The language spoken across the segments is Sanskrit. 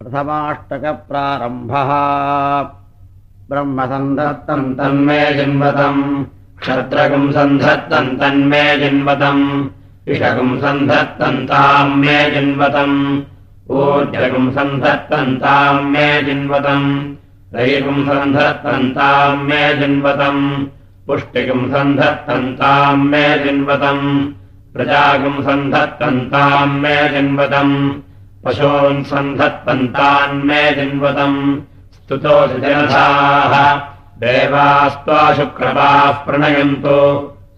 प्रथमाष्टकप्रारम्भः। ब्रह्मसन्धत्तम् तन्मे जिन्वतम् क्षत्रकम् सन्धत्तम् तन्मे जिन्वतम् इषकम् सन्धत्तन्ताम् मे जिन्वतम् ऊर्जकम् सन्धत्तन्ताम् मे जिन्वतम् रैकम् सन्धत्तन्ताम् मे जिन्वतम् पुष्टिकम् सन्धत्तन्ताम् मे जिन्वतम् प्रजाकम् सन्धत्तन्ताम् मे जिन्वतम् पशून् सन्धत्तन्तान्मे जिन्वतम्। स्तुतोऽसि जनथाः देवास्त्वा शुक्रपाः प्रणयन्तु।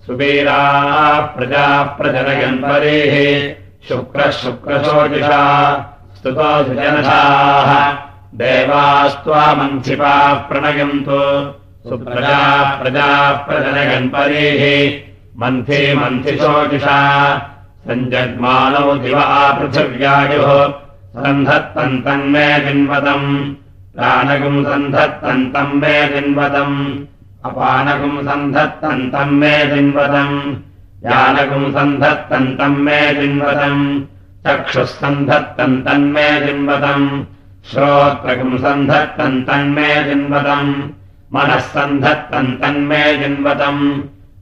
सुवीराः प्रजाः प्रजनयन् परेः शुक्रः शुक्रशोचिषा स्तुतोऽसि जनथाः देवास्त्वा मन्थिपाः प्रणयन्तु। सुप्रजाः प्रजाः प्रजनयन् परेः मन्थि मन्थिशोचिषा सञ्जग्मानौ दिवा पृथिव्यायुः। सन्धत्तन्तन्मे जिन्वतम् प्राणकम् सन्धत्तन्तम् मे जिन्वतम् अपानकम् सन्धत्तन्तम् मे जिन्वतम् यानकम् सन्धत्तन्तम् मे जिन्वतम् चक्षुः सन्धत्तन्तन्मे जिन्वतम् श्रोत्रकम् सन्धत्तन्तन्मे जिन्वतम् मनः सन्धत्तन्तन्मे जिन्वतम्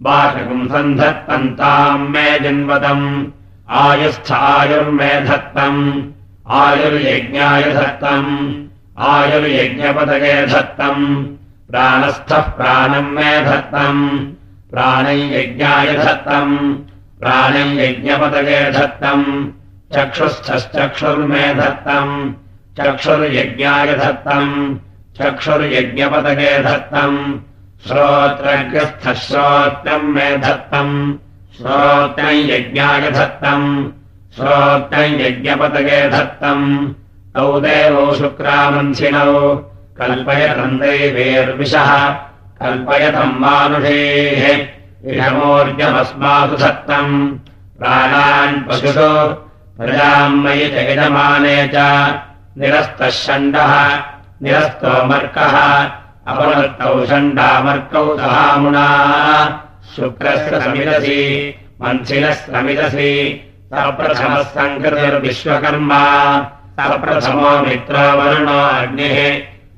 बाषकम् सन्धत्तन्ताम् मे जिन्वतम्। आयुस्थायुर्मे धत्तम् आयुर्यज्ञाय धत्तम्। आयुर्यज्ञपदगे धत्तम्। प्राणस्थः प्राणम् मे धत्तम्। प्राणैयज्ञाय धत्तम्। प्राणैयज्ञपदगे धत्तम्। चक्षुस्थश्चक्षुर्मे धत्तम्। चक्षुर्यज्ञाय धत्तम्। चक्षुर्यज्ञपदगे धत्तम् श्रोत्रज्ञस्थः श्रोत्रम् मे धत्तम् श्रोत्रम् यज्ञाय धत्तम् श्रोत्रम् यज्ञपतगे धत्तम्। तौ देवौ शुक्रामन्थिनौ कल्पयतम् मानुषेः इषमोर्जमस्मासु धत्तम्। प्राणान् पशुषु प्रजाम् मयि च यजमाने च निरस्तः षण्डः निरस्तो मर्कः अपमर्कौ षण्डामर्कौ सहामुना शुक्रस्य समिदसि मन्थिनः समिदसि सप्रथमः सङ्कृतिर्विश्वकर्मा सप्रथमो मित्रवर्णो अग्निः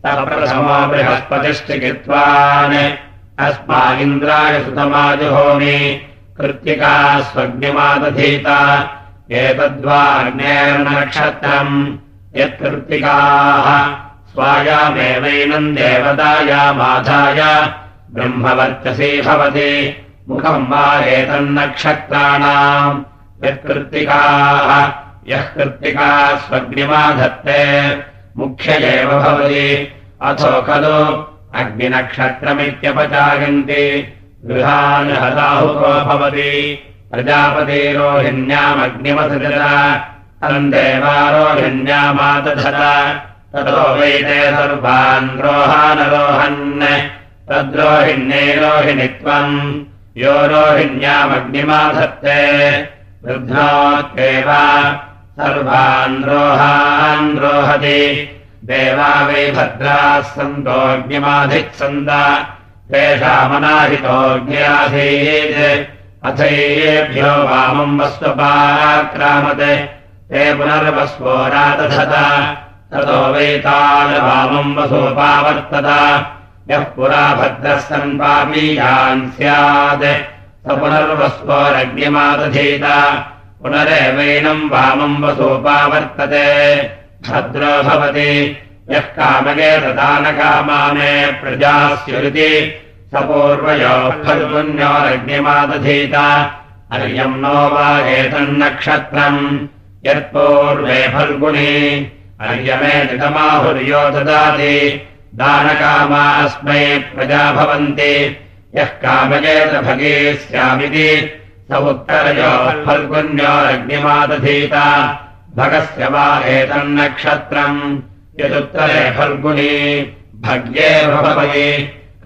सप्रथमो बृहस्पतिश्चिकित्वान्। अस्मागिन्द्राय सुतमाजुहोमि कृत्तिका स्वग्निमादधीता। एतद्वा अग्नेर्नक्षत्रम् यत्कृत्तिकाः स्वायामेवैनम् देवतायामाधाय ब्रह्मवर्चसी भवति। मुखम् वा एतन्नक्षत्राणाम् यत्कृत्तिकाः। यः कृत्तिका स्वग्निमाधत्ते। मुख्य एव भवति। अथो खलु अग्निनक्षत्रमित्यपचायन्ति गृहान् हताहुको भवति। प्रजापतिरोहिण्यामग्निमसृज तम् देवारोहिण्यामादधत ततो वैते सर्वान् रोहानरोहन् तद्रोहिण्ये रोहिणित्वम् यो रोहिण्यामग्निमाधत्ते वृद्धात्येव सर्वान् रोहान् रोहति देवा वै भद्राः सन्तोऽग्निमाधित्सन्द तेषामनाहितोऽग्न्यासीत् अथैभ्यो वामम् वस्वपाक्रामते ते पुनर्वस्वोरादधत ततो वैतालवामम् वसोपावर्तत यः पुरा भद्रः सन् पापीयान् स्यात्। स पुनर्वस्वोरग्निमादधीत पुनरेवैनम् वामम् वसोपावर्तते भद्रो भवति। यः कामगे ददानकामाने प्रजास्युरिति। स पूर्वयोः अर्यम् नो वा एतन्नक्षत्रम्। यत्पूर्वे फल्गुणी अर्यमेतमाहुर्यो ददाति दानकामा अस्मै प्रजा भवन्ति। यः कामगेतभगे स्यामिति स उत्तरयोः फल्गुन्योरग्निमादधीत। भगस्य वा एतन्नक्षत्रम् यदुत्तरे फल्गुणी भग्येव भवति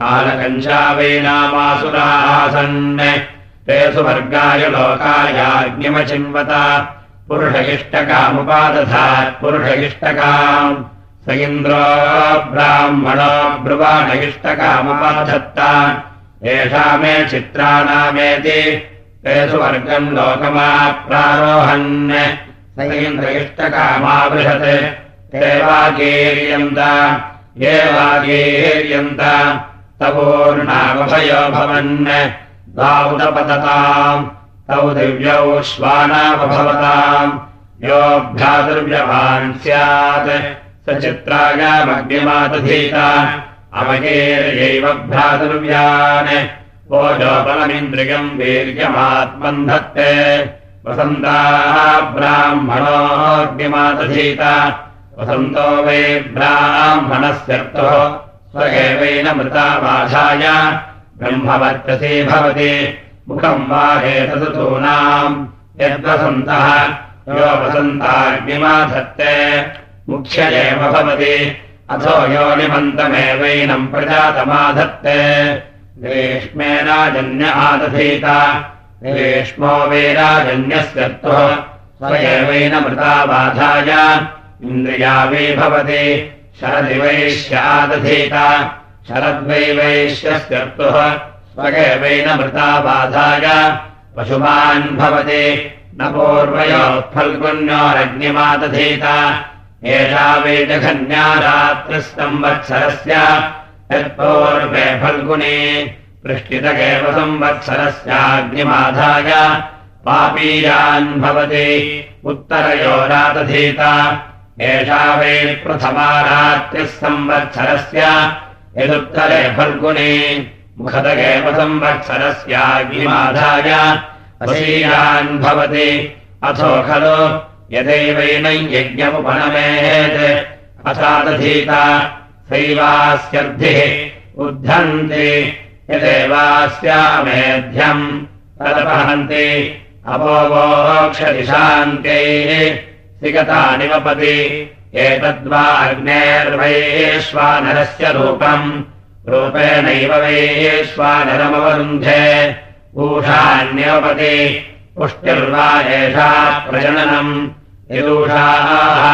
कालकञ्चावैनामासुरासन् ते सुवर्गाय लोकायाग्निमचिन्वत पुरुष इष्टकामुपादधात् पुरुष इष्टकाम् स इन्द्रो ब्राह्मणो ब्रुवाण इष्टकामुपाधत्त एषा मे चित्राणामेति ते सुवर्गम् लोकमा प्रारोहन् स इन्द्र इष्टकामाबृहत् ते वागीर्यन्त। ये वागीर्यन्त। तवोर्णामभयो भवन्। द्वादपतताम् तौ दिव्यौ यो भ्रातुर्व्यवान् स्यात्। स चित्रायामग्निमातधीता अवगेर्यैव भ्रातुर्व्यान् ओजोपलमिन्द्रियम् वीर्यमात्मन् धत्ते वसन्ताः ब्राह्मणोऽग्निमातधीता वसन्तो वै ब्राह्मणस्यर्थो स्वगेवैन मृताबाधाय ब्रह्मवर्चसी भवति मुखम् वा हेतदूनाम् यद्वसन्तः यो वसन्ताग्निमाधत्ते। मुख्य एव भवति। अथो योनिमन्तमेवैनम् प्रजातमाधत्ते। ग्रीष्मेनाजन्य आदधीत। ग्रीष्मो वेराजन्यस्यर्थो स्वयेवैन मृताबाधाय इन्द्रियावी भवति। शरदिवैश्यादधीत शरद्वैवैश्यस्यर्थः स्वगेवैन मृताबाधाय पशुमान् भवति न पूर्वयोत्फल्गुण्योरग्निमादधीत एषा वेदघन्या रात्रिः संवत्सरस्य यत्पूर्वे फल्गुणे पृष्टितगेव संवत्सरस्याग्निमाधाय। पापीयान् भवति उत्तरयोरादधीत। एषा वै प्रथमा रात्रिः संवत्सरस्य यदुत्तरे फल्गुणे मुखदगेव संवत्सरस्याग्निमाधाय वशीयान् भवति अथो खलु यदैवैनम् यज्ञमुपनमेत् अथादधीत सैवास्यर्धिः उद्धन्ति। यदेवास्यामेध्यम् तदपहन्ति। अपोवोक्षदिशान्त्यैः सिगतानिवपति एतद्वा अग्नेर्वैश्वानरस्य रूपम् रूपेणैव वैश्वानरमवरुन्धे ऊषान्यवपति पुष्ट्यर्वा एषा प्रजननम्। यदूषाः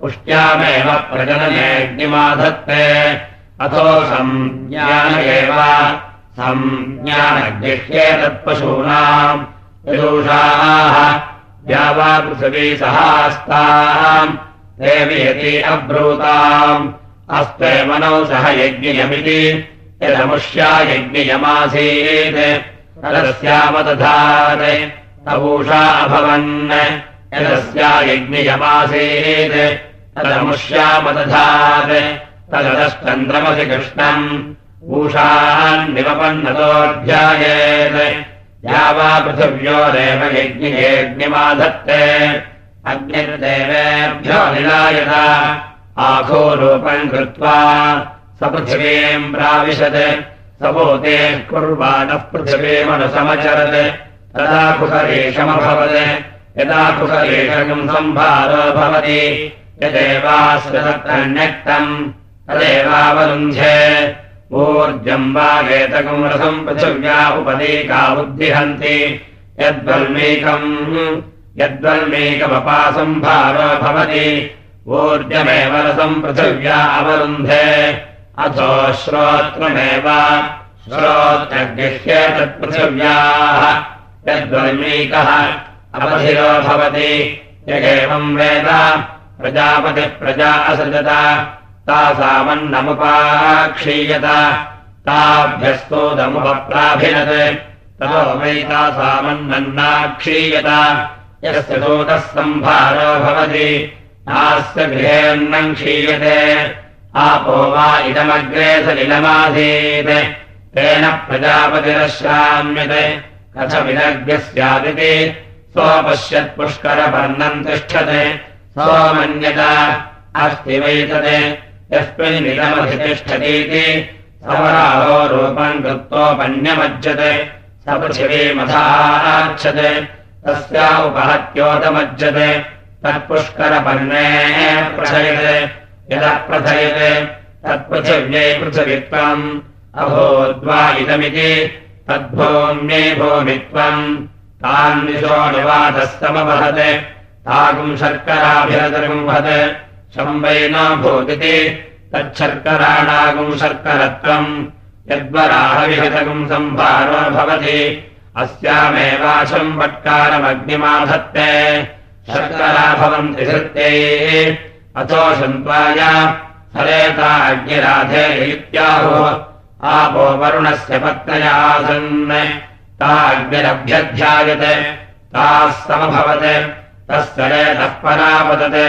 पुष्ट्यामेव प्रजननेऽग्निमाधत्ते। अथो संज्ञान एव संज्ञानगृह्येतत्पशूनाम् यदूषाः द्यावा पृथिवी सहास्ताम् देवयति अब्रूताम् अस्ते मनौ सह यज्ञयमिति यदमुष्या यज्ञयमासीत्। तदस्यावदधात् तवूषा अभवन् यदस्या यज्ञयमासीत्। तदमुष्यामदधात् तदश्चन्द्रमसि कृष्णम्। ऊषान्निवपन्नतोऽध्यायेत् या वा पृथिव्योरेव यज्ञयेऽग्निमाधत्ते। अग्निर्देवेभ्यो निलायत आघोरूपम् कृत्वा स पृथिवीम् प्राविशत् सपोतेः कुर्वाणः पृथिवीमनुसमचरत् तदा यदा कुहरेशकम् सम्भारो भवति तत्रन्यक्तम् तदेवावरुन्ध्ये ऊर्जम् वा वेतकम् रसम् पृथिव्या उपदेका उद्दिहन्ति यद्वल्मीकम् यद्वल्मीकमपासम्भारो भवति ऊर्जमेव रसम् पृथिव्या अवरुन्धे। अथो श्रोत्रमेव। श्रोत्रगृह्ये तत्पृथिव्याः। यद्वल्मीकः अवधिरो भवति। यगेवम् वेद। प्रजापतिः प्रजा असृजत। तासामन्नमुपाक्षीयत ताभ्यस्तोदमुपप्राभिनत्। ततो वै तासामन्नन्नाक्षीयत यस्य सूतः सम्भारो भवति नास्य गृहेऽन्नम् क्षीयते। आपो वा इदमग्रे सलिलमासीत्। तेन प्रजापतिरश्राम्यते। कथमिदग्रः स्यादिति स्वपश्यत्पुष्करपर्णम् तिष्ठते। अस्ति वैतत्। यस्मिन्निदमधितिष्ठतीति समराहो रूपम् कृत्वोपन्यमज्जते स पृथिवीमथाच्छते तस्या उपहत्योतमज्जते तत्पुष्करपर्णे प्रथयते। यदः प्रथयते तत्पृथिव्यै पृथिवित्वम्। अभोद्वा इदमिति तद्भूम्यै भूमित्वम्। तान्निशोऽनुवादस्तमवहत् ताकुम् शर्कराभिरदर्गुम्भत् शम्बै न भूतिति तच्छर्कराणागुम् शर्करत्वम्। यद्वराहविहितगुम् सम्भारो भवति। अस्यामेवाशम् वट्कारमग्निमाधत्ते धृत्यै अथोषन्त्वाय हरेता अग्निराधे इत्याहुः आपो वरुणस्य पत्नया आसन् ता अग्निरभ्यध्यायते ताः समभवत् तस्य रेतः परापतत्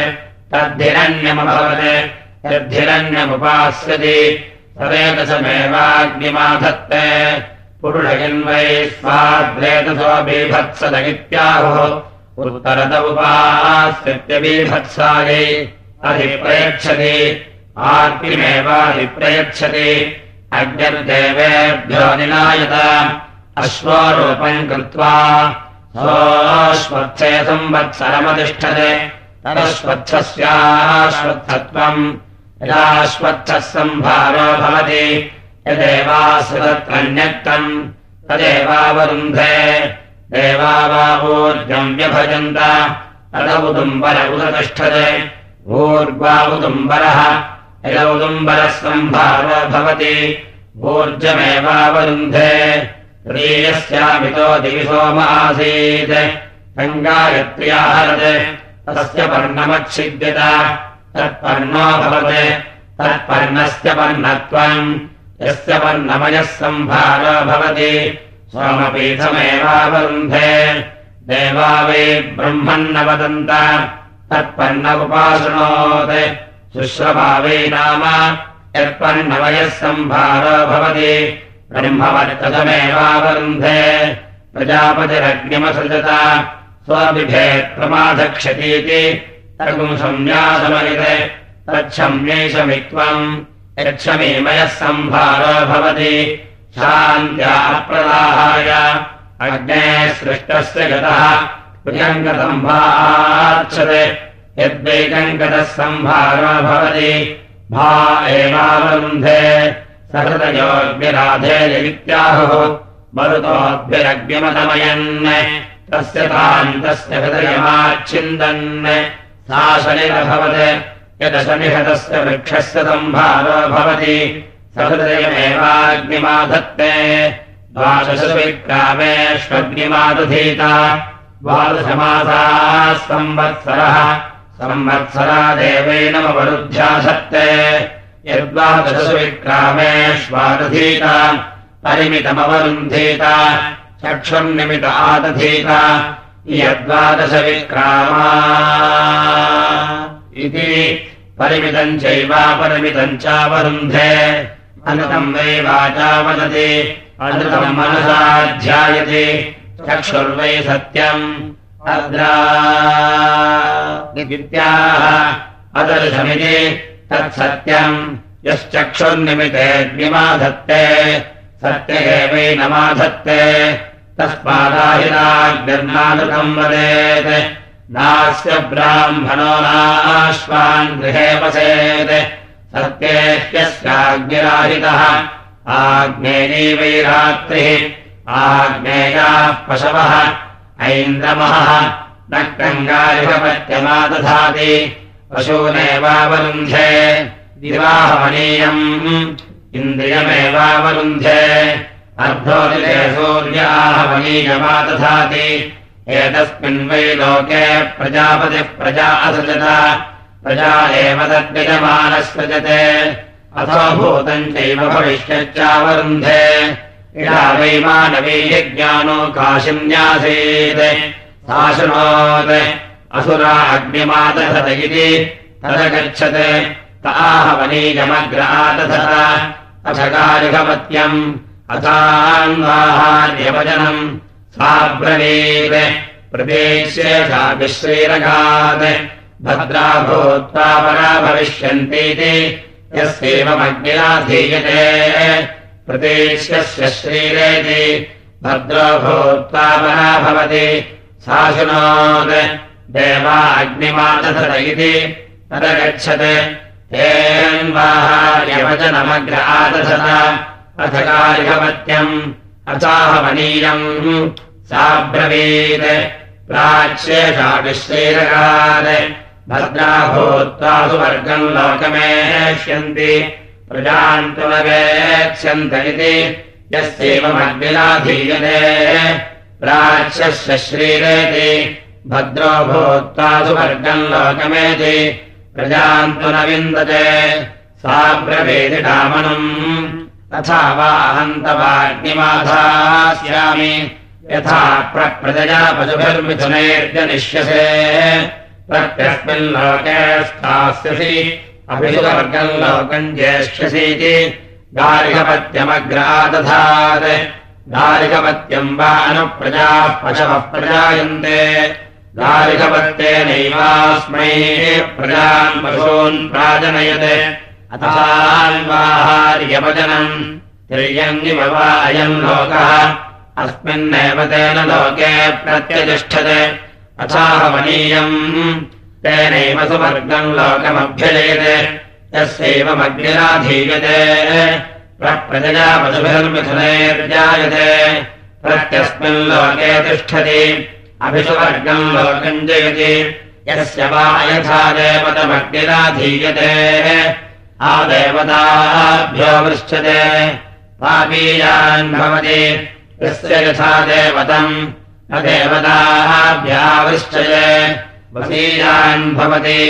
तद्धिरण्यमभवत् यद्धिरण्यमुपास्यति सरेतसमेवाग्निमाधत्ते स्वाद्रेतसो बीभत्सद इत्याहुः उत्तरत उपास्यत्यबीभत्सायै अधिप्रयच्छति आग्निमेवाधिप्रयच्छति अग्निर्देवेभ्यो निलायत अश्वरूपम् कृत्वा सोऽश्वत्थे संवत्सरमतिष्ठते तदश्वत्थस्याश्वत्थत्वम् यदाश्वत्थः सम्भारो भवति यदेवाश्रितत्रन्यक्तम् तदेवावरुन्धे देवावावूर्जम् व्यभजन्त। तदौदुम्बर उदतिष्ठते ऊर्ग्वा उदुम्बरः यदौदुम्बरः सम्भारो भवति। ऊर्जमेवावरुन्धे। प्रियस्यामितो दिविसोमासीत् गङ्गायत्र्याहरत्। तस्य पर्णमच्छिद्यत। तत्पर्णो भवत्। तत्पर्णस्य पर्णत्वम्। यस्य पर्णमयः सम्भारो भवति सोमपीठमेवावरुन्धे देवा वै ब्रह्मन्न वदन्त तत्पर्ण उपासृणोत् शुश्रभावै नाम यत्पर्णमयः सम्भारो भवति। ब्रह्मवर्ततमेवावरुन्धे प्रजापतिरग्निमसृजत स्वबिभेत्प्रमाधक्षतीति तर्गुंसंन्यासमयिते तच्छम्यैषमित्वम् यच्छमीमयः सम्भारो भवति शान्त्याप्रदाहाय अग्नेः सृष्टस्य गतः। प्रियङ्गतम्भार्च्छते यद्वैकङ्गतः सम्भारो भवति। भा एवावरुन्धे। सहृदयोग्निराधे मरुतोऽभ्यरग्निमतमयन् तस्य तान्तस्य हृदयमाच्छिन्दन्। सा शनिरभवत्। यदशनिहतस्य वृक्षस्य सम्भारो भवति सहृदयमेवाग्निमाधत्ते द्वादशविक्रामेष्वग्निमादधीता द्वादशमासाः संवत्सरः संवत्सरा देवैनमवरुध्याधत्ते यद्वादशविक्रामेष्वादधीत परिमितमवरुन्धीत चक्षुर्निमित आदधीत। यद्वादशविक्रामा इति। परिमितम् चैवापरिमितम् चावरुन्धे अनृतम् वै वाचा वदति अनृतम् मनसाध्यायति चक्षुर्वै सत्यम् अद्राः अदर्शमिति तत्सत्यम् यश्चक्षुर्निमितेऽग्निमाधत्ते सत्य एवैनमाधत्ते तस्मादाहिराग्निर्नानृतम् वदेत् नास्य ब्राह्मणो नाश्वान् गृहे वसेत् सत्येत्यस्याग्निराहितः आग्नेयैवैरात्रिः। आग्नेयाः पशवः। ऐन्द्रमहः न गङ्गारिहपत्यमादधाति पशूनेवावरुन्धे। विवाहमनीयम् इन्द्रियमेवावरुन्धे। अर्धोदिते सूर्याहवनीयमादधाति एतस्मिन् वै लोके प्रजापतिः प्रजा असृजत प्रजा एव तद्यजमानसृजते अथो भूतम् चैव भविष्यच्चावरुन्धे। इडा वै मानवीयज्ञानो काशिन्यासीत् सा शृणोत् असुरा अग्निमादधत इति तदगच्छत्। ताहवनीयमग्रादधत अथकारिघपत्यम् अथान्वाहार्यवचनम्। साब्रवीत्। प्रदेश्येषा विश्रीरगात् भद्रा भूत्वा परा भविष्यन्तीति यस्यैवमग्निराधीयते। प्रदेश्यस्य श्रीरेति भद्रो भूत्वा परा भवति सा शृणोत् देवा अग्निमादधत इति तदगच्छत्। तेन्वाहार्यवचनमग्र आदधत अथ कारिकपत्यम् अचाहमनीयम् साब्रवीत्। प्राच्येषा विश्रीरगात् भद्रा भूत्वा सुवर्गम् लोकमेष्यन्ति प्रजाम् तु न वेत्स्यन्त इति यस्यैवमग्निराधीयते। प्राच्यस्य श्रीरेति भद्रो भूत्वा सुवर्गम् लोकमेति प्रजान्तु न विन्दते। सा ब्रवेदिडामनम् तथा वा अहन्तवाग्निमाधास्यामि यथा प्रजया पशुभिर्मिथुनैर्जनिष्यसे प्रत्यस्मिन् लोके स्थास्यसि अभिषुवर्गम् लोकम् ज्येष्यसीति गार्हपत्यमग्रादधात् गार्हपत्यम् वा अनुप्रजाः पशवः प्रजायन्ते। गार्हपत्येनैवास्मै प्रजान् पशून् प्राजनयते। अथार्यवचनम् तिर्यङ्गिव वा अयम् लोकः। अस्मिन्नेव तेन लोके प्रत्यतिष्ठते अथाहवनीयम्। तेनैव सुवर्गम् लोकमभ्यजयते। यस्यैवमग्निराधीयते। प्रजया पशुभिर्मिथुनैर्जायते प्रत्यस्मिन् लोके तिष्ठति। अभिषुवर्गम् लोकम् जयति। यस्य वा यथा देवतमग्निराधीयते। आदेवताभ्यो वृष्यते पापीयान् भवति। यस्य यथा देवतम् देवताभ्यावृष्टये वसीयान् भवति।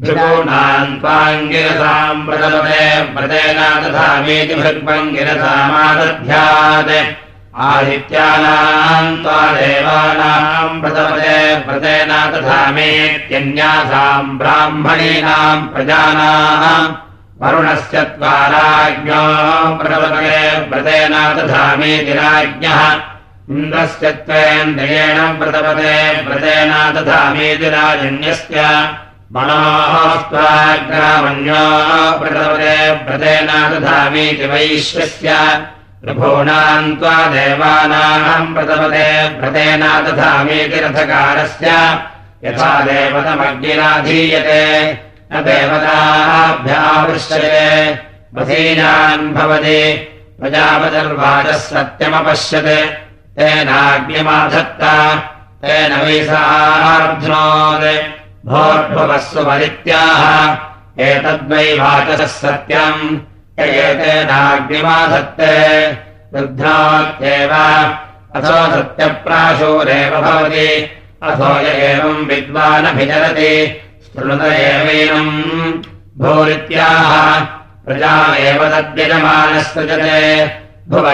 भृगूणान् त्वाङ्गिरसाम् प्रदलते व्रतेन दधामीति भृग्वङ्गिरसामादध्यात्। आदित्यानाम् त्वा देवानाम् व्रतपते व्रतेन दधामेत्यन्यासाम् ब्राह्मणीनाम् प्रजानाम् वरुणस्य त्वाराज्ञो प्रवते व्रतेन दधामीति राज्ञः इन्द्रस्य त्वेन्द्रियेण व्रतपते व्रतेन दधामीति राजन्यस्य मनोस्त्वाग्रामण्यो व्रतपते व्रतेन दधामीति वैश्वस्य प्रभूणाम् त्वा देवानाम् व्रतपते व्रतेन दधामीति रथकारस्य यथा देवतमग्निराधीयते न देवताभ्यावृश्यते वधीनान् भवति प्रजापतिर्वाचः सत्यमपश्यत् तेनाग्निमाधत्ता। तेन वैसार्ध्नोत् भोर्भुवस्व परित्याह एतद्वै वाचसः सत्यम्। एतेनाग्निमाधत्ते। वृद्धात्येव अथो सत्यप्राशोरेव भवति। अथो य एवम् विद्वानभिचरति। शृणुत एवैनम्। भूरित्याह। प्रजा एव तद्यजमानः सृजते भुव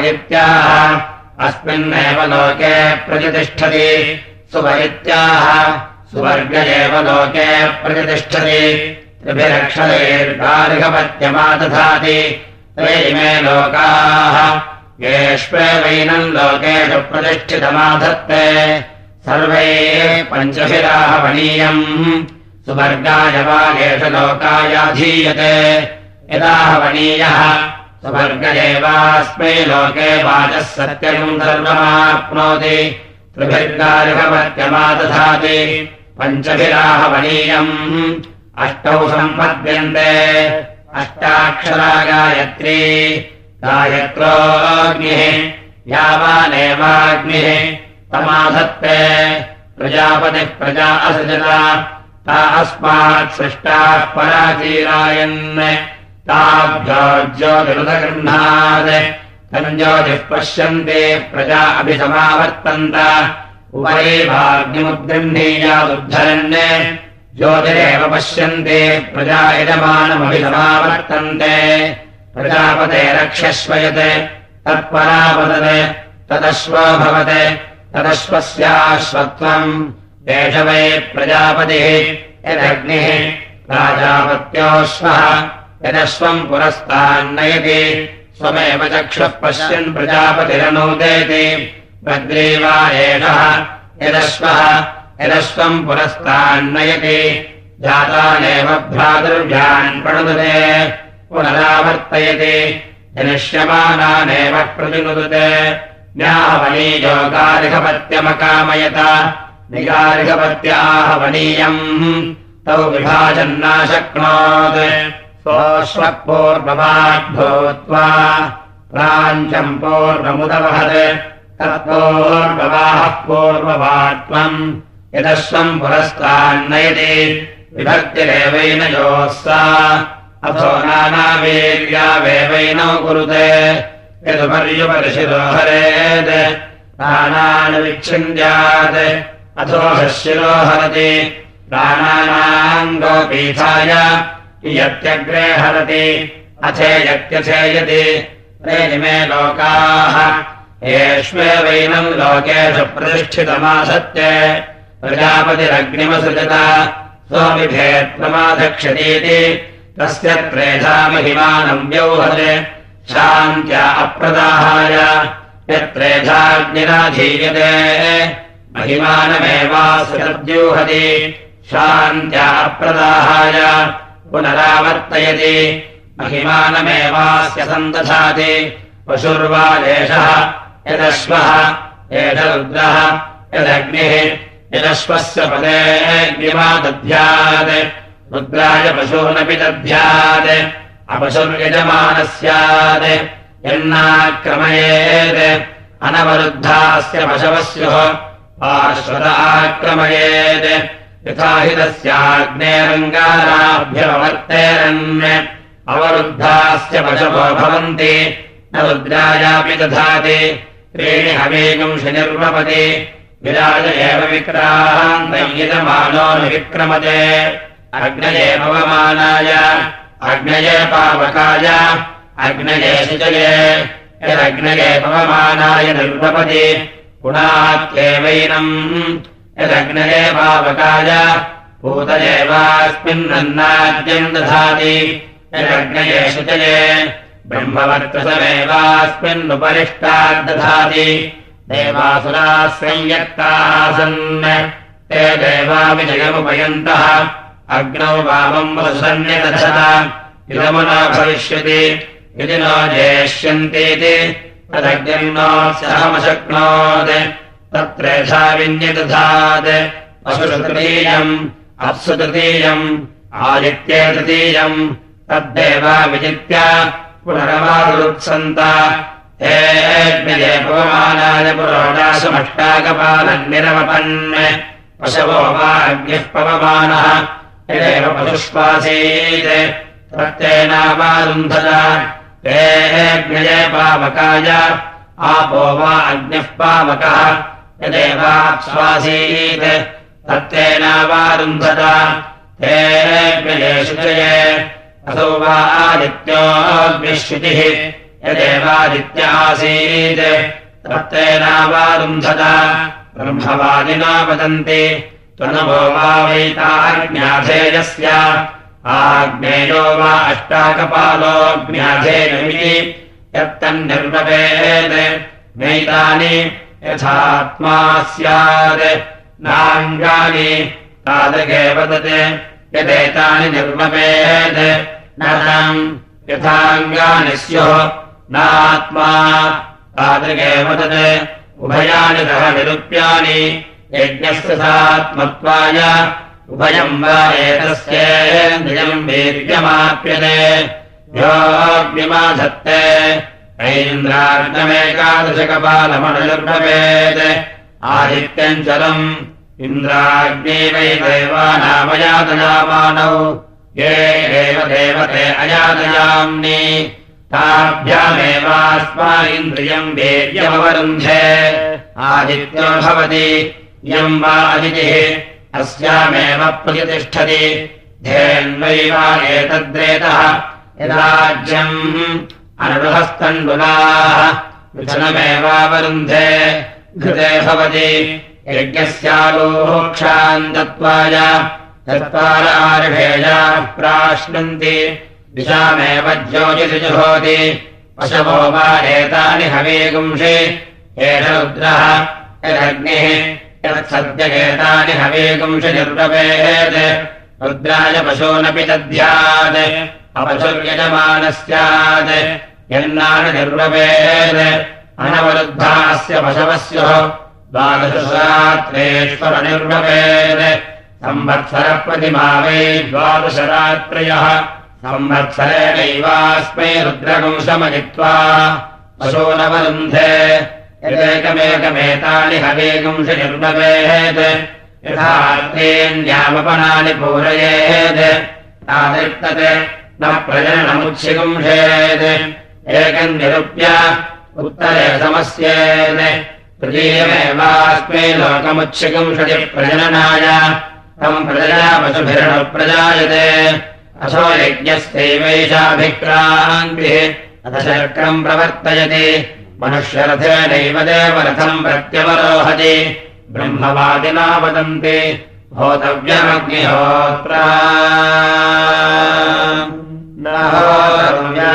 अस्मिन्नेव लोके प्रतिष्ठति। सुवरित्याह सुवर्ग एव लोके प्रतिष्ठति। त्रिभिरक्षरैर्गार्हपत्यमादधाति ते इमे लोकाः। येष्वेवैनम् लोकेषु प्रतिष्ठितमाधत्ते। सर्वैः पञ्चभिराहवणीयम् सुवर्गाय वा एष लोकायाधीयते। यदाहवणीयः सुवर्ग एवास्मै लोके वाचः सत्यम् सर्वमाप्नोति त्रिभिर्गार्हपत्यमादधाति पञ्चभिराहवणीयम् अष्टौ सम्पद्यन्ते। अष्टाक्षरा गायत्री गायत्रोऽग्निः। यावानेवाग्निः। तमाधत्ते। प्रजापतिः प्रजा असृजता। ता अस्मात् सृष्टाः पराचीरायन् ताभ्यो ज्योतिरुदगृह्णात् तम् ज्योतिः पश्यन्ते प्रजा अभिसमावर्तन्त। उपरि भाग्यमुद्गृह्णीयादुद्धरन् ज्योतिरेव पश्यन्ते प्रजा यजमानमभिसमावर्तन्ते। प्रजापते रक्षस्व यत् तत्परापदत् तदश्वो भवत्। तदश्वस्याश्वत्वम् एष वै प्रजापतिः यदग्निः प्राजापत्योऽश्वः यदश्वम् पुरस्तान्नयति। स्वमेव चक्षुः पश्यन् प्रजापतिरनूदेति। भद्रेवा एषः यदश्वः यदश्वम् पुरस्तान्नयति। जातानेव भ्रातृव्यान् प्रणुदते पुनरावर्तयति। जनिष्यमानानेव प्रतिनुदते। न्याहवनीयोगारिहपत्यमकामयत निगारिहपत्याहवनीयम् तौ विभाजन्नाशक्नोत् सोऽश्वपूर्ववाग्भूत्वा प्राञ्चम् पूर्वमुदवहत् तत्पूर्ववाहः पूर्ववात्मम् यदश्वम् पुरस्तान्नयति विभक्तिरेवैन योः सा अथो नानावीर्यावेवैनौ कुरुते यदुपर्युपरिशिरोहरेत् प्राणान् विच्छिन्द्यात् अथो शिरोहरति प्राणानाम् गोपीठाय यत्यग्रे हरति अथेयत्यथेयति इमे लोकाः। येष्वेवैनम् लोकेषु प्रतिष्ठितमासत्य। प्रजापतिरग्निमसृजत। स्वमिभेत्वमाधक्षतीति तस्य त्रेधामहिमानम् व्यौहते शान्त्या अप्रदाहाय। यत्रेधाग्निराधीयते शान्त्या अप्रदाहाय पुनरावर्तयति। महिमानमेवास्य सन्दधाति पशुर्वादेशः यदश्वः एषरुद्रः यदग्निः यदश्वस्य पदे दध्यात् रुद्राय पशूनपि दध्यात् अपशुर्यजमानः स्यात् यन्नाक्रमयेत्। अनवरुद्धास्य पशवः स्युः पार्श्वत आक्रमयेत् यथा हि तस्याग्नेरङ्गाराभ्यवर्तेरन् अवरुद्धास्य पशवो भवन्ति। न रुद्रायापि दधाति। त्रीणि हवेगंशि निर्वपति विराज एव विक्रान्तयमानो न विक्रमते अग्नये पवमानाय अग्नये पावकाय। अग्नये शुचये। यदग्नये पवमानाय निर्वपति। पुनात्येवैनम् यदग्नये पावकाय पूतयेवास्मिन्नन्नाद्यम् दधाति यदग्नये शुचये ब्रह्मवर्तसमेवास्मिन्नुपरिष्टाद्दधाति देवासुराः संयक्ताः सन् ते देवाविजयमुपयन्तः। अग्नौ वामम् वसन्यदधत इदमुना भविष्यति। यदि न जेष्यन्तीति तदग्निर्नो सहमशक्नोत् तत्रेषा विन्यदधात् पशुतृतीयम् अप्सु तृतीयम् आदित्ये तृतीयम् तद्देवा विजित्य पुनरवारुत्सन्त हेऽग्निजे पवमानाय पुरोडाशमष्टाकपालन्निरवपन् पशवो वा अग्निः पवमानः पशुष्पासीत्। प्रत्येनावारुन्धत हेऽग्निजे पावकाय आपो वा अग्निः पावकः यदेवाप्स्वासीत्। तत्तेनावारुन्धत शुचये असौ वा आदित्योऽग्निश्रुतिः। यदेवादित्य आसीत् तत्तेनावारुन्धत ब्रह्मवादिना वदन्ति। त्वनभो वा वैताज्ञाधेयस्य आग्नेयो वा अष्टाकपालोऽग्न्याधेयमिति। यत्तन्निर्वपेत्। नैतानि यथात्मा स्यात् नाङ्गानि तादृगे वदते यदेतानि निर्वपेत् न यथाङ्गानि स्युः नात्मा तादृगे वदते उभयानि सह निरुप्यानि यज्ञस्य सात्मत्वाय उभयम् वा एतस्येन्द्रियम् वीर्यमाप्यते योऽग्निमाधत्ते ऐन्द्रार्णमेकादशकपालमनुर्भवेत् आदित्यम् चलम् इन्द्राग्ने वै देवानामयातयामानौ ये एव देवते अयातयाम्नि ताभ्यामेवास्मा इन्द्रियम् वीर्यमवरुन्धे आदित्यो भवति। इयम् वा अदितिः अस्यामेव प्रतितिष्ठति धेन्वै एतद्रेतः। यदाज्यम् अनुहस्तण्डुलाः विचनमेवावरुन्धे घृते भवति चत्वार आर्भेयाः प्राश्नन्ति दिशामेव ज्योतिषजुहोति पशवो वा एतानि हवीगुंषि एष रुद्रः यदग्निः यत्सद्यगेतानि हवीगुंषि निर्वपेत् रुद्राय पशूनपि दध्यात् अपशुर्यजमानः स्यात् यन्नानि निर्वपेत् अनवरुद्धास्य पशवस्युः संवत्सरप्रतिमा वै द्वादशरात्रयः। संवत्सरेणैवास्मै रुद्रगुंशमजित्वा पशूनवरुन्धे। यदेकमेकमेतानि हवेगुंशि निर्वपेत् यथार्थेऽन्यामपनानि पूरयेत् तादृक्तत् न प्रजननमुच्छिगुंशेत् एकम् निरूप्य उत्तरे समस्येत् तृतीयमेवास्मै लोकमुच्छिगुंशति प्रजननाय। तम् प्रजया पशुभिरणप्रजायते असो यज्ञस्यैवैषाभिक्रान्तिः अथ शर्कम् प्रवर्तयति। मनुष्यरथेनैव देवरथम् प्रत्यवरोहति। ब्रह्मवादिना वदन्ति होतव्यमग्निहोत्रा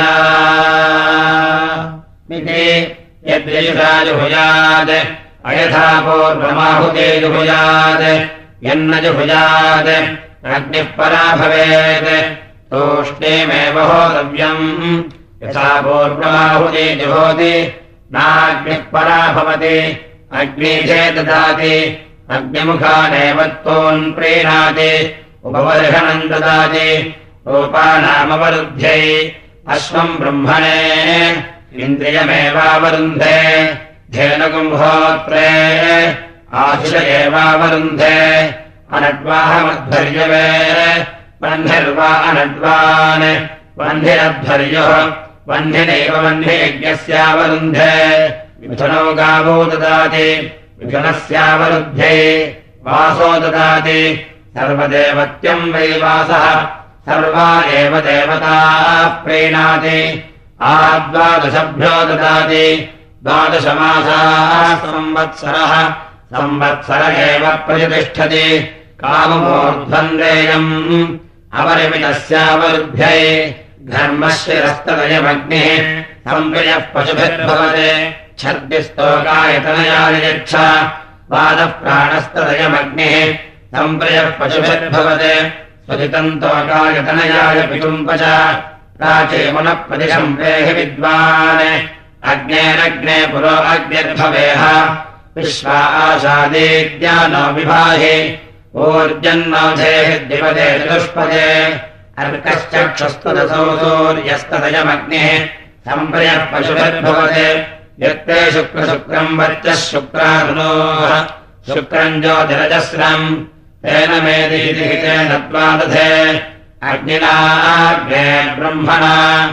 यद्युषाजुभुजात् अयथा पूर्वमाहुते जुभुजात् यन्न जुभुजात् अग्निः परा भवेत् तूष्णीमेव होतव्यम् यथा पूर्वमाहुते जुहोति नाग्निः परा भवति अग्निशे ददाति अग्निमुखानेव त्वोन् प्रीणाति उपवर्षणम् ददाति रूपाणामवरुद्ध्यै अश्वम् ब्रह्मणे इन्द्रियमेवावरुन्धे धेनुकुम्भोत्रे आशिष एवावरुन्धे अनड्वाहमध्वर्यवे वह्निर्वा अनड्वान् वह्निरध्वर्युः वह्निनैव वह्नियज्ञस्यावरुन्धे मिथुनौ गावो ददाति मिथुनस्यावरुध्ये वासो ददाति सर्वदेवत्यम् वै वासः सर्वा एव देवताः प्रीणाति आद्वादशभ्यो ददाति द्वादशमासाः संवत्सरः संवत्सर एव प्रतिष्ठति काममूर्ध्वन्देयम् अवरिमितस्यावरुध्ये घर्मशिरस्तदयमग्निः पशुभिर्भवते यच्छ वादः प्राणस्तदयमग्निः सम्प्रयः पशुभिर्भवते स्वजितम् तोकायतनयाय पितुम्ब च प्राचीमुनः प्रतिशम्पेहि विद्वान् अग्नेरग्ने पुरो अग्निर्भवेह। विश्वा विभाहि। ऊर्जन्नोधेः द्विपदे चतुष्पदे। अर्कश्चक्षुस्तदसौ सूर्यस्तदयमग्निः सम्प्रयः यत्ते शुक्रशुक्रम् वर्चः शुक्राधुनोः शुक्रम् ज्योतिरजस्रम् तेन मेदीति हितेन द्वादधे अग्निनाग्ने ब्रह्मणा।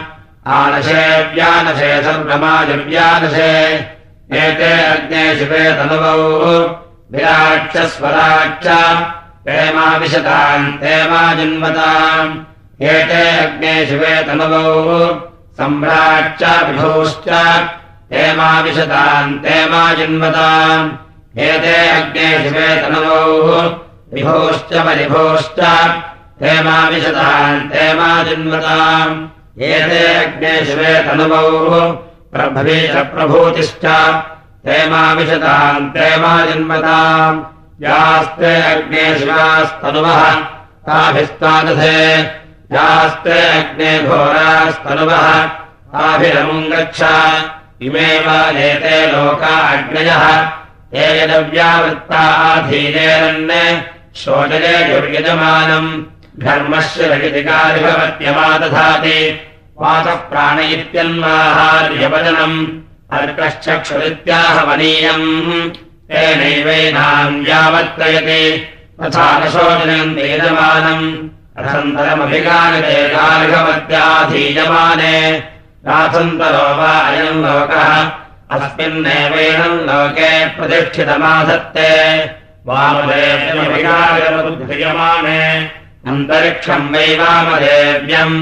आनशे व्यानशे सर्वमाजुर्व्यानशे एते अग्ने शिवे तनुवौ। विराक्षस्वराक्ष। हेमाविशताम् हेमाजिन्वताम् एते अग्ने शिवे तनुवौ। सम्राट्च विभूश्च। हेमाविशताम् हेमाजिन्वताम् एते अग्ने शिवे तनुवौ विभूश्च परिभूश्च हेमाविशताम् हेमाजिन्वताम् एते अग्ने शिवे तनुवौ प्रभवे च प्रभूतिश्च। हेमाविशताम् हेमाजिन्वताम् यास्ते अग्ने शिवास्तनुवः ताभिस्तादधे। यास्ते अग्ने घोरास्तनुवः गच्छ इमे वा एते लोका अग्नयः। आधीनेरन् शोचने दुर्यजमानम् धर्मस्य रगितिकारिभवत्यमादधाति वातः प्राण इत्यन्वाहार्यवदनम् अर्कश्चक्षुरित्याहवनीयम् तेनैवैनाम् यावत्त्रयति तथा न शोचनम् तेजमानम् रथन्तरमभिगानिते गार्घवत्याधीयमाने राथन्तरो वा अयम् लोकः अस्मिन्नेवैनम् लोके प्रतिष्ठितमाधत्ते अन्तरिक्षम् वै वामदेव्यम्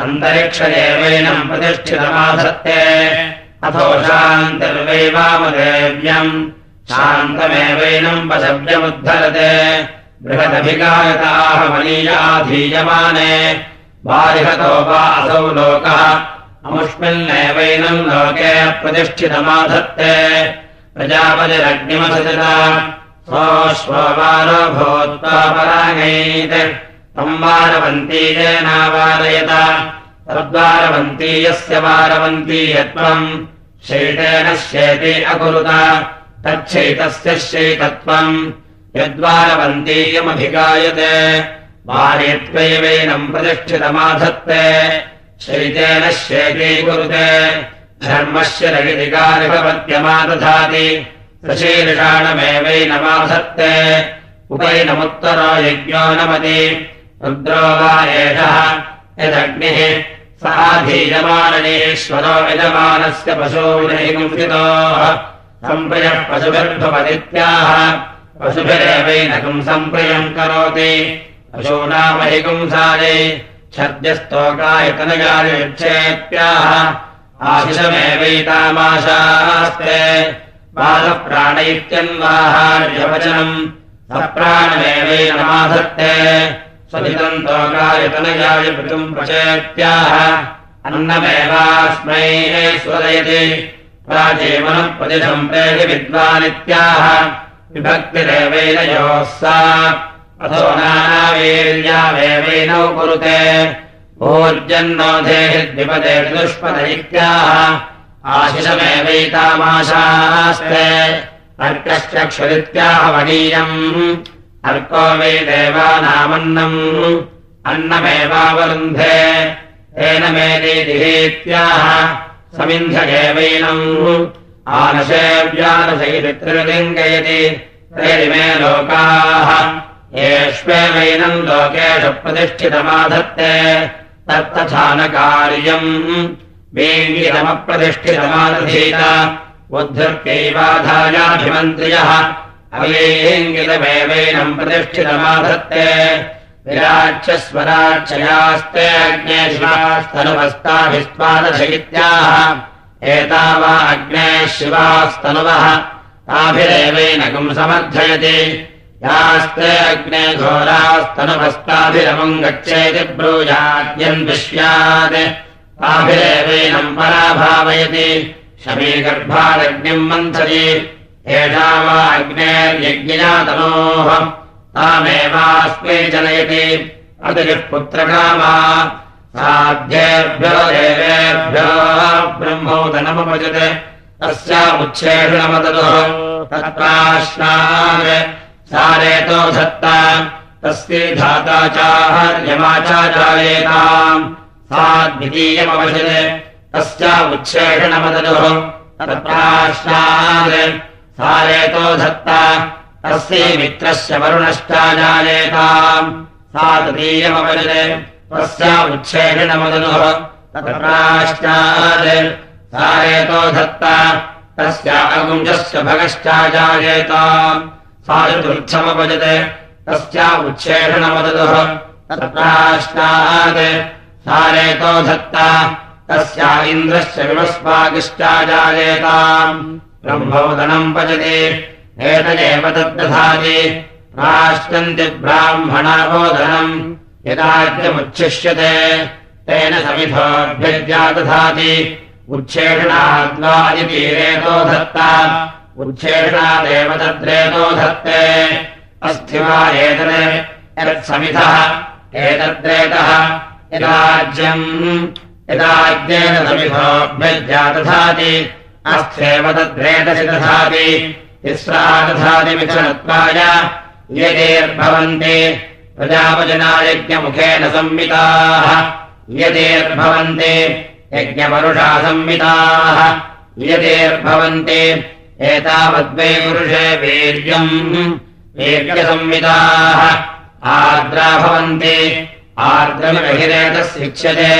अन्तरिक्ष एवैनम् प्रतिष्ठितमाधत्ते अथो शान्तिर्वै वामदेव्यम् शान्तमेवैनम् पशव्यमुद्धरते बृहदभिगायताः मनीयाधीयमाने बालिहतो वा असौ लोकः अमुष्मिन्नेवैनम् लोके प्रतिष्ठितमाधत्ते प्रजापतिरग्निमसजता तम् वारवन्तीयेनावारयत तद्वारवन्तीयस्य वारवन्तीयत्वम् शैतेन शेति अकुरुत तच्छैतस्य शैतत्वम् यद्वारवन्तीयमभिगायते वार्यत्वैवैनम् प्रतिष्ठितमाधत्ते। शैतेन शेतीकुरुते धर्मस्य रगितिकारिभवत्यमादधाति सशीर्षाणमेवैनमाधत्ते उपैनमुत्तरो यज्ञो नमति रुद्रो वा एषः यदग्निः। साधीयमाननीश्वरो यजमानस्य सम्प्रयः पशुभिर्भवदित्याह पशुभिरेवैनकम् सम्प्रियम् करोति। पशूनामहिगुंसायै छद्यस्तोकायतनगायच्छेत्याह आशिषमेवैतामाशास्ते स्वधितम् तोकायतनगाय पृथुम् प्रचेत्याह। अन्नमेवास्मै स्वदयति। प्राजीवनः प्रतिसम्प्रेति विद्वानित्याह। विभक्तिरेवैनयोः सा। अथो नानावीर्यावेवैनौ देहिद्विपदे दुष्पद इत्याह आशिषमेवैतामाशास्ते। अर्कश्चक्षुरित्याह वणीयम् अर्को वै देवानामन्नम्। अन्नमेवावरुन्धे। तेन मेदीदिहेत्याह समिन्धगेवैनम् आनशेव्यानशैलित्रिलिङ्गयति त्रेरिमे लोकाः। येष्वेवैनम् लोकेषु प्रतिष्ठितमाधत्ते। तत्तथानकार्यम् वेङ्गितमप्रतिष्ठितमादधीत उद्धृत्यैवाधायाभिमन्त्रियः अवेङ्गितमेवैनम् प्रतिष्ठितमाधत्ते। विराच्यस्वराक्षयास्ते अग्ने शिवास्तनुवस्ताभिस्त्वादशयित्याः एतावा अग्ने शिवास्तनुवः। ताभिरेवैनकम् समर्थयति। यास्ते अग्ने घोरास्तनुवस्ताभिरमुम् गच्छेति ब्रूयाद्यम् पराभावयति। शमीगर्भादग्निम् मन्थति। एषा वा अग्नेर्यज्ञातनोः तामेवास्मै जनयति। अतिरिः पुत्रकामा। साध्येभ्यो देवेभ्यो ब्रह्मोदनमपजत्। तस्यामुच्छेषणमदतुः तत्राश्नान् सारेतो धत्ता तस्यै धाता चाहर्यमाचार्येताम् सा द्वितीयमवजत् तस्यामुच्छेषणमदतुः तत्राश्नान् सारेतो धत्ता। तस्यै मित्रस्य वरुणश्चाजायेताम् सा तृतीयमवजत् तस्यामुच्छेषणमदनुः तत्राश्चात् सारेतो धत्ता। तस्य अगुंजस्य भगश्चाजायेताम् सा चतुर्थमपजत् तस्यामुच्छेषणमदनुः तत्राश्चात् सारेतो धत्ता। तस्या इन्द्रस्य विमस्वागिश्चाजायेताम् ब्रह्मोदनम् पचति एतदेव तद्दधाति। प्राश्चन्ति ब्राह्मणाबोधनम् यदाद्यमुच्छिष्यते तेन समिधोऽभ्यद्यादधाति उच्छेषणाद्वा इति रेतो धत्ता। उच्छेषणादेव तद्रेतो धत्ते। अस्ति वा एतत् यत्समिधः। एतद्रेतः यदाज्यम्। यदाज्ञेन समिधोऽभ्यद्यादधाति अस्थेव तद्रेतसि दधाति। तिस्रा दधाति मिथुनत्वाय यदेर्भवन्ति। प्रजापजनायज्ञमुखेन संविताः यदेर्भवन्ति। यज्ञपरुषा संविताः यदेर्भवन्ति। एतावद्वै पुरुषे वीर्यम्। वीर्यसंविताः आर्द्रा भवन्ति आर्द्रमिरहिरेतशिक्ष्यते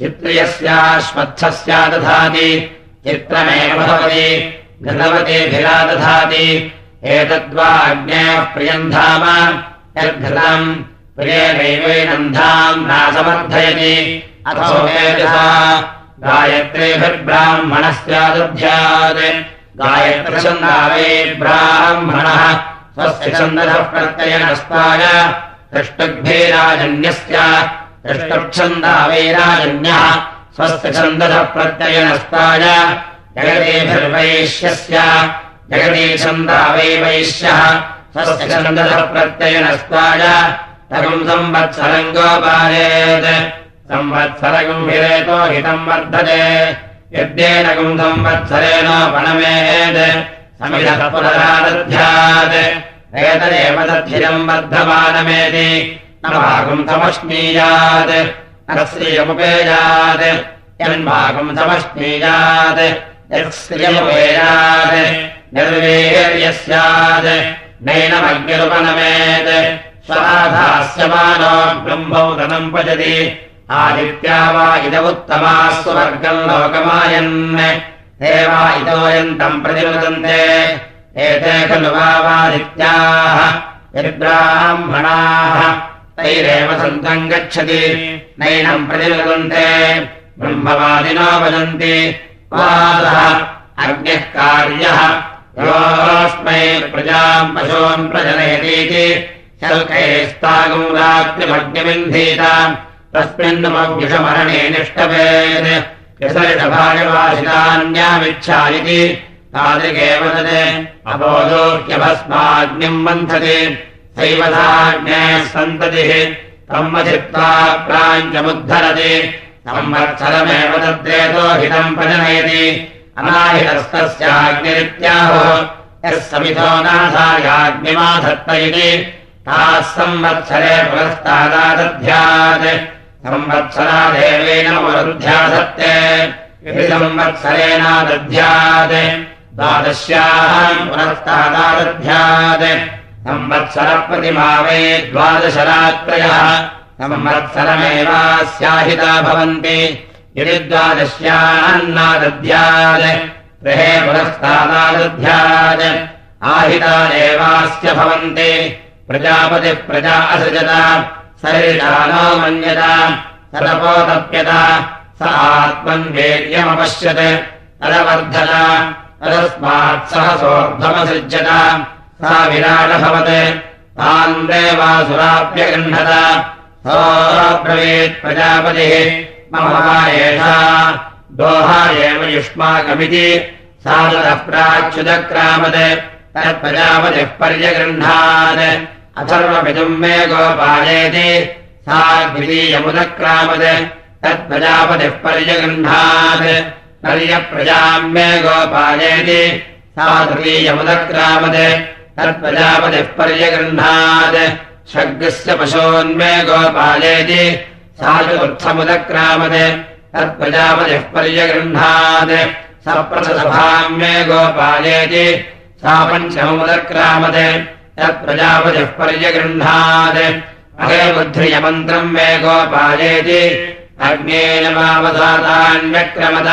चित्रियस्याश्वत्थस्या दधाति चित्रमेव भवति घृतवतीभिरा दधाति एतद्वा अग्नेः प्रियम् धाम यद्घृतम् प्रियेनैवैनन्धाम् नासमर्थयति अथो वेदसा गायत्रीभिर्ब्राह्मणस्यादुध्यात् गायत्रछन्दा वै ब्राह्मणः स्वस्य छन्दसः प्रत्ययनस्ताय वैराजन्यः स्वस्य छन्दसः प्रत्ययनस्ताय जगतीभिर्वैश्यस्य जगतीछन्दा वै वैश्यः स्वस्य छन्दसः प्रत्ययनस्ताय तगम् संवत्सरम् गोपालेत्। संवत्सरगम् हिरेतो हितम् वर्धते यद्येनकम् संवत्सरेणोपणमेत् समिधः पुनरादध्यात् एतदेव तद्धिरम् वर्धमानमेति। न भागम् समश्नीयात् न श्रियमुपेयात् यन्भागम् समश्नीयात् यत्श्रियमुपेयात् निर्वीर्यः स्यात् नैनमग्निरुपनमेत् स्वाधास्यमानो ब्रह्मौदनम् पचति। आदित्या वा इदमुत्तमा स्वर्गम् लोकमायन्। हे वा इतोऽयन्तम् प्रतिमुदन्ते एते खलु वावादित्याः यद्ब्राह्मणाः। तैरेव सन्तम् गच्छति नैनम् प्रतिलगन्ते। ब्रह्मवादिनो वदन्ति वादः अग्निः कार्यः। योऽस्मै प्रजाम् पशून् प्रजनयतीति शल्कैस्तागम् रात्रिमग्निबिन्धीत तस्मिन्नुमव्युषमरणे निष्टवेत् यसरिषभागवासितान्यामिच्छा इति तादृगेव तत् अबोधोह्यभस्माग्निम् बन्धते सैवधाग्नेः सन्ततिः। प्राञ्चमुद्धरति संवत्सरमेव तद्रेतो हितम् प्रजनयति। अनाहितस्तस्याग्निरित्याहो। यः समितो नाथायाग्निमाधत्त इति ताः संवत्सरे पुरस्तादादध्यात्। संवत्सरादेवेन पुनरुध्याधत्ते यदि संवत्सरेणादध्यात् द्वादश्याम् पुनस्तादादध्यात् संवत्सरप्रतिमा वै द्वादशरात्रयः। संवत्सरमेवास्याहिता भवन्ति। यदि द्वादश्यान्नादध्यात् गृहे पुरस्तादादध्यात् आहिता एवास्य भवन्ति। प्रजापतिः प्रजा असृजत। सरिषानो मन्यत। सरपोतप्यत स आत्मन्वेर्यमपश्यत् तदवर्धत तदस्मात् सह सोऽर्ध्वमसृज्यत सा विराटभवत् तान् देवासुराप्यगृह्णत। सोऽब्रवीत् प्रजापतिः। मम वा एषा दोहा एव युष्माकमिति। सा ततः प्राच्युतक्रामत्। तत्प्रजापतिः पर्यगृह्णात्। अथर्वपितुम् मे गोपालेति। सा द्वितीयमुदक्रामत्। तत्प्रजापतिः पर्यगृह्णात् पर्यप्रजाम् मे गोपालेति सा तत्प्रजापतिः पर्यगृह्णात्। शग्रस्य पशोन्मे गोपालेति सा चतुर्थमुदक्रामत् तत्प्रजापतिः पर्यगृह्णात्। सप्रथसभाम् मे गोपालेति सा पञ्चममुदक्रामत् तत्प्रजापतिः पर्यगृह्णात्। अहे बुद्ध्रियमन्त्रम् मे गोपालेति अग्नेन मावधातान्यक्रमत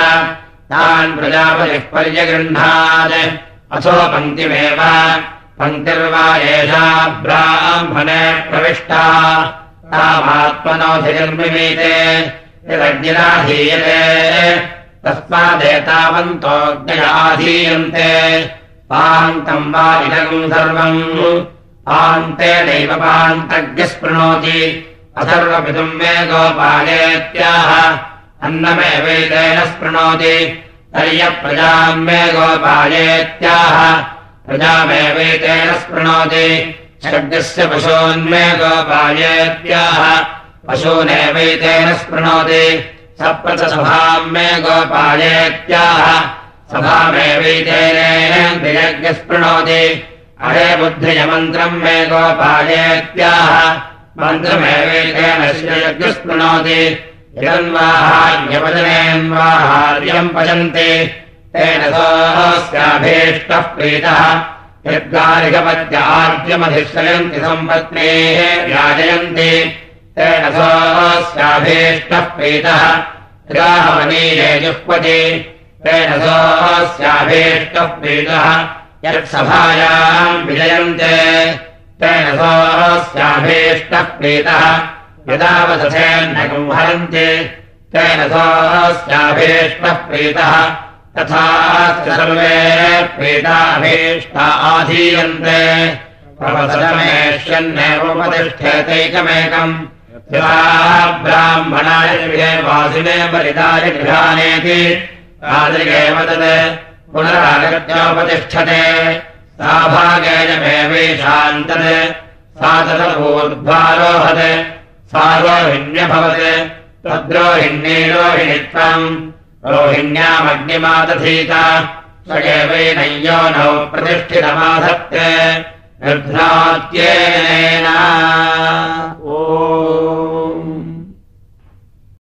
तान् प्रजापतिः पर्यगृह्णात्। अथो पङ्क्तिमेव। पङ्क्तिर्वा एषा ब्राह्मणे प्रविष्टा। तामात्मनोऽधिनिर्मिमीते यदग्निराधीयते तस्मादेतावन्तोऽग्नय आधीयन्ते। पान्तम् वा इदगम् सर्वम् पान्तेनैव पान्तज्ञः स्पृणोति अथर्वपितुम् मे गोपालेत्याह अन्नमेवैतेन स्पृणोति। तर्यप्रजाम् मे गोपालेत्याह। प्रजामेवैतेन स्पृणोति। शब्दस्य पशून्मे गोपालेत्याह। पशूनेवैतेन स्पृणोति। सप्रथसभाम् मे गोपालेत्याह। सभामेवैतेन स्पृणोति अहे बुद्धियमन्त्रम् मे गोपालेत्याह। मन्त्रमेवैतेन श्रीयज्ञस्पृणोति यन्वाहार्यवदनेन्वाहार्यम् पचन्ति। तेन सोऽस्याभीष्टः प्रीतः। यद्गारिकपत्यार्यमधिश्रयन्ति सम्पत्नेः व्याजयन्ति तेन सोऽस्याभीष्टः प्रीतः। गाहमनीये जुह्वति तेन सोऽस्याभीष्टः प्रीतः। यत्सभायाम् विजयन्ते। तेन सोऽस्याभीष्टः प्रीतः यदा वदथेन्न हरन्ति तेन सोऽस्याभीष्टः प्रीतः तथा सर्वे प्रीताभीष्टा आधीयन्ते। प्रवसनमेष्यन्नेवोपतिष्ठेतैकमेकम् ब्राह्मणाय वासिने परिदाय गृहानेति तादृगेव तत् पुनरागत्योपतिष्ठते। सा भागेयमेवेशान्तत् सा तदभूर्ध्वारोहत् सा रोहिण्यभवत् तद्रोहिण्ये रोहिणित्वम् रोहिण्यामग्निमादधीत स्वगेवैनय्यो नौ प्रतिष्ठितमाधत्ते। ओ